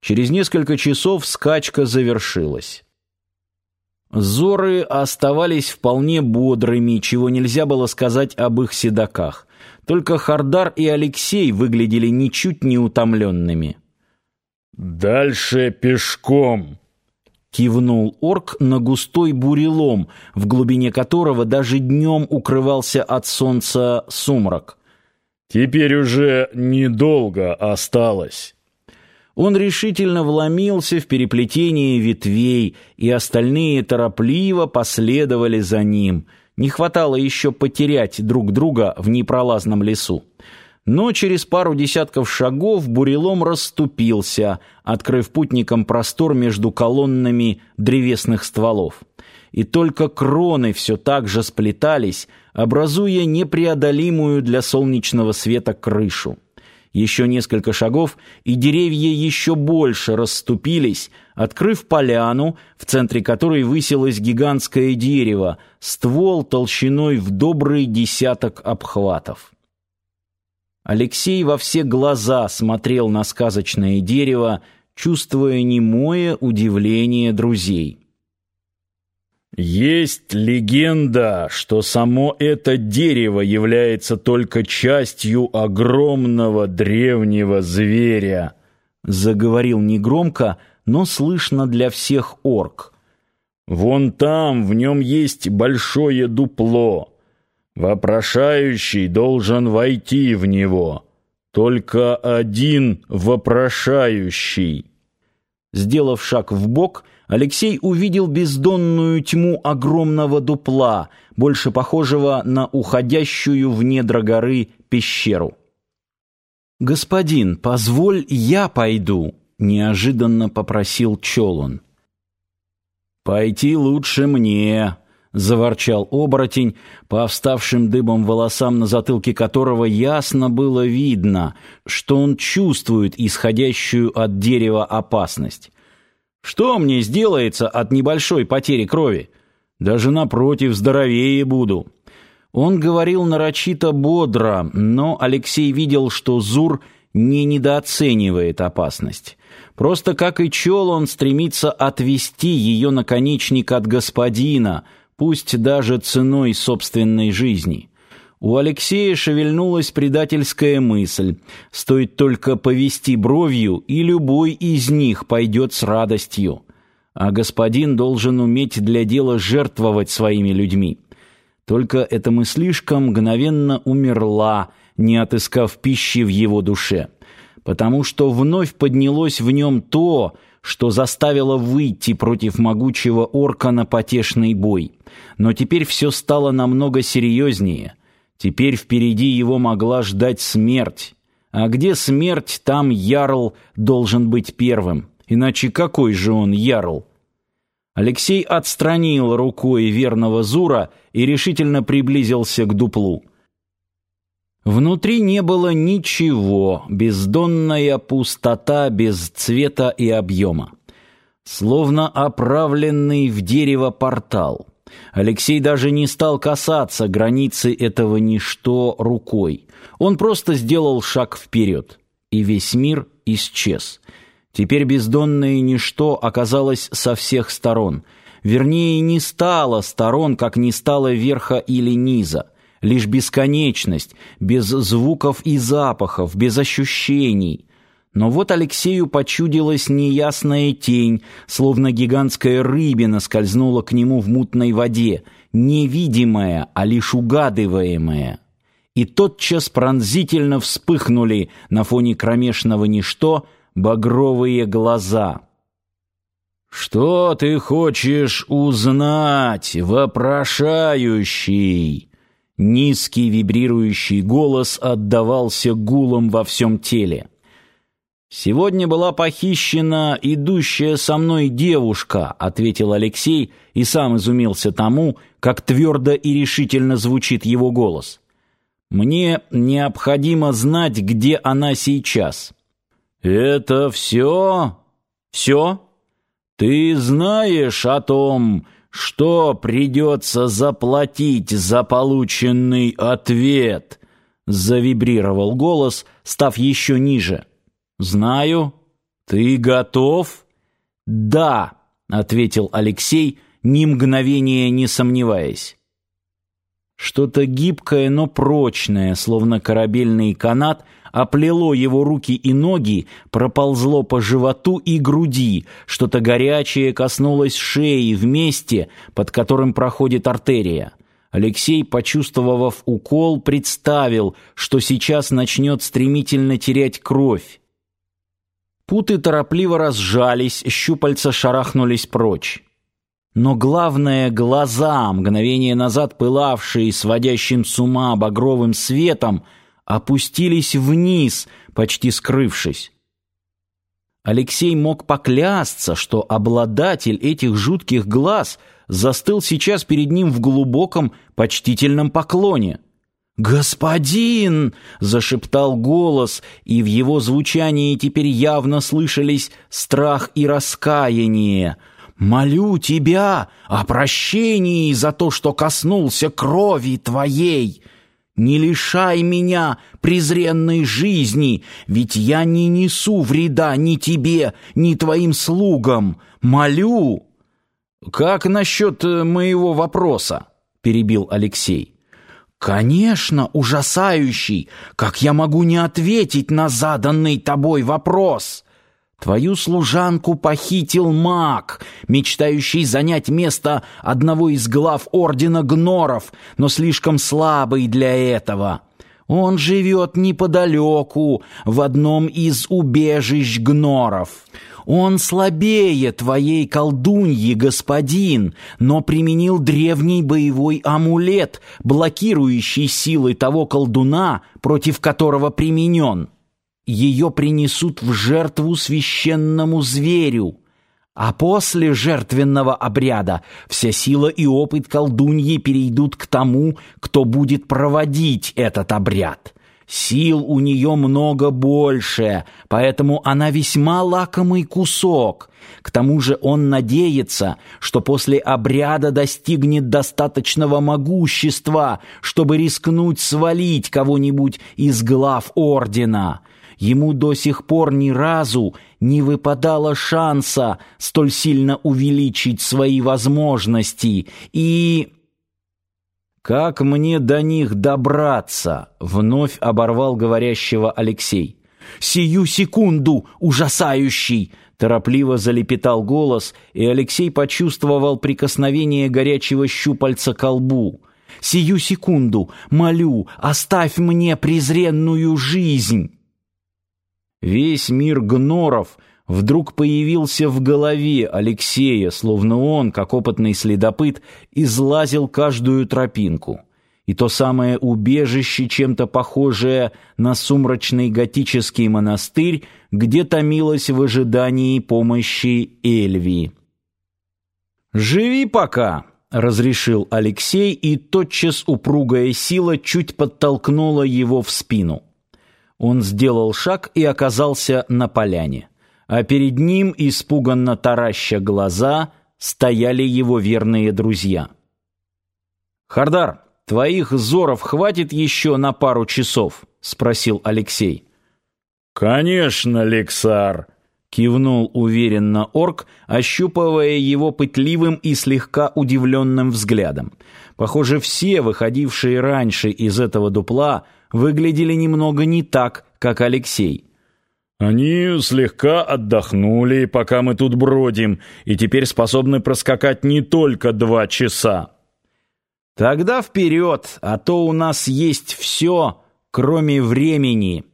Через несколько часов скачка завершилась. Зоры оставались вполне бодрыми, чего нельзя было сказать об их седаках. Только Хардар и Алексей выглядели ничуть не утомленными. «Дальше пешком», — кивнул орк на густой бурелом, в глубине которого даже днем укрывался от солнца сумрак. «Теперь уже недолго осталось». Он решительно вломился в переплетение ветвей, и остальные торопливо последовали за ним. Не хватало еще потерять друг друга в непролазном лесу. Но через пару десятков шагов бурелом расступился, открыв путникам простор между колоннами древесных стволов. И только кроны все так же сплетались, образуя непреодолимую для солнечного света крышу. Еще несколько шагов, и деревья еще больше расступились, открыв поляну, в центре которой высилось гигантское дерево, ствол толщиной в добрый десяток обхватов. Алексей во все глаза смотрел на сказочное дерево, чувствуя немое удивление друзей. Есть легенда, что само это дерево является только частью огромного древнего зверя, заговорил негромко, но слышно для всех орк. Вон там в нем есть большое дупло. Вопрошающий должен войти в него. Только один вопрошающий. Сделав шаг в бок, Алексей увидел бездонную тьму огромного дупла, больше похожего на уходящую в недра горы пещеру. «Господин, позволь, я пойду», — неожиданно попросил Чолон. «Пойти лучше мне», — заворчал оборотень, по вставшим дыбом волосам на затылке которого ясно было видно, что он чувствует исходящую от дерева опасность. Что мне сделается от небольшой потери крови? Даже напротив, здоровее буду. Он говорил нарочито бодро, но Алексей видел, что Зур не недооценивает опасность. Просто как и чел, он стремится отвести ее наконечник от господина, пусть даже ценой собственной жизни. У Алексея шевельнулась предательская мысль. Стоит только повести бровью, и любой из них пойдет с радостью. А господин должен уметь для дела жертвовать своими людьми. Только эта мыслишка мгновенно умерла, не отыскав пищи в его душе. Потому что вновь поднялось в нем то, что заставило выйти против могучего орка на потешный бой. Но теперь все стало намного серьезнее — Теперь впереди его могла ждать смерть. А где смерть, там Ярл должен быть первым. Иначе какой же он Ярл? Алексей отстранил рукой верного Зура и решительно приблизился к дуплу. Внутри не было ничего, бездонная пустота без цвета и объема. Словно оправленный в дерево портал. Алексей даже не стал касаться границы этого ничто рукой. Он просто сделал шаг вперед, и весь мир исчез. Теперь бездонное ничто оказалось со всех сторон. Вернее, не стало сторон, как не стало верха или низа. Лишь бесконечность, без звуков и запахов, без ощущений. Но вот Алексею почудилась неясная тень, словно гигантская рыбина скользнула к нему в мутной воде, невидимая, а лишь угадываемая. И тотчас пронзительно вспыхнули на фоне кромешного ничто багровые глаза. «Что ты хочешь узнать, вопрошающий?» Низкий вибрирующий голос отдавался гулом во всем теле. «Сегодня была похищена идущая со мной девушка», — ответил Алексей и сам изумился тому, как твердо и решительно звучит его голос. «Мне необходимо знать, где она сейчас». «Это все? Все? Ты знаешь о том, что придется заплатить за полученный ответ?» — завибрировал голос, став еще ниже. «Знаю. Ты готов? Да, ответил Алексей, ни мгновения не сомневаясь. Что-то гибкое, но прочное, словно корабельный канат, оплело его руки и ноги, проползло по животу и груди, что-то горячее коснулось шеи в месте, под которым проходит артерия. Алексей, почувствовав укол, представил, что сейчас начнет стремительно терять кровь. Путы торопливо разжались, щупальца шарахнулись прочь. Но главное, глаза, мгновение назад пылавшие сводящим с ума багровым светом, опустились вниз, почти скрывшись. Алексей мог поклясться, что обладатель этих жутких глаз застыл сейчас перед ним в глубоком, почтительном поклоне. «Господин!» — зашептал голос, и в его звучании теперь явно слышались страх и раскаяние — молю тебя о прощении за то, что коснулся крови твоей. Не лишай меня презренной жизни, ведь я не несу вреда ни тебе, ни твоим слугам. Молю. Как насчет э, моего вопроса? перебил Алексей. Конечно, ужасающий. Как я могу не ответить на заданный тобой вопрос? Твою служанку похитил маг, мечтающий занять место одного из глав Ордена Гноров, но слишком слабый для этого. Он живет неподалеку, в одном из убежищ Гноров. Он слабее твоей колдуньи, господин, но применил древний боевой амулет, блокирующий силы того колдуна, против которого применен ее принесут в жертву священному зверю, а после жертвенного обряда вся сила и опыт колдуньи перейдут к тому, кто будет проводить этот обряд. Сил у нее много больше, поэтому она весьма лакомый кусок. К тому же он надеется, что после обряда достигнет достаточного могущества, чтобы рискнуть свалить кого-нибудь из глав ордена. Ему до сих пор ни разу не выпадало шанса столь сильно увеличить свои возможности. И... «Как мне до них добраться?» — вновь оборвал говорящего Алексей. «Сию секунду, ужасающий!» — торопливо залепетал голос, и Алексей почувствовал прикосновение горячего щупальца к лбу. «Сию секунду, молю, оставь мне презренную жизнь!» Весь мир гноров вдруг появился в голове Алексея, словно он, как опытный следопыт, излазил каждую тропинку. И то самое убежище, чем-то похожее на сумрачный готический монастырь, где томилось в ожидании помощи Эльвии. «Живи пока!» — разрешил Алексей, и тотчас упругая сила чуть подтолкнула его в спину. Он сделал шаг и оказался на поляне. А перед ним, испуганно тараща глаза, стояли его верные друзья. «Хардар, твоих зоров хватит еще на пару часов?» — спросил Алексей. «Конечно, Лексар!» — кивнул уверенно орк, ощупывая его пытливым и слегка удивленным взглядом. Похоже, все, выходившие раньше из этого дупла, выглядели немного не так, как Алексей. «Они слегка отдохнули, пока мы тут бродим, и теперь способны проскакать не только два часа». «Тогда вперед, а то у нас есть все, кроме времени».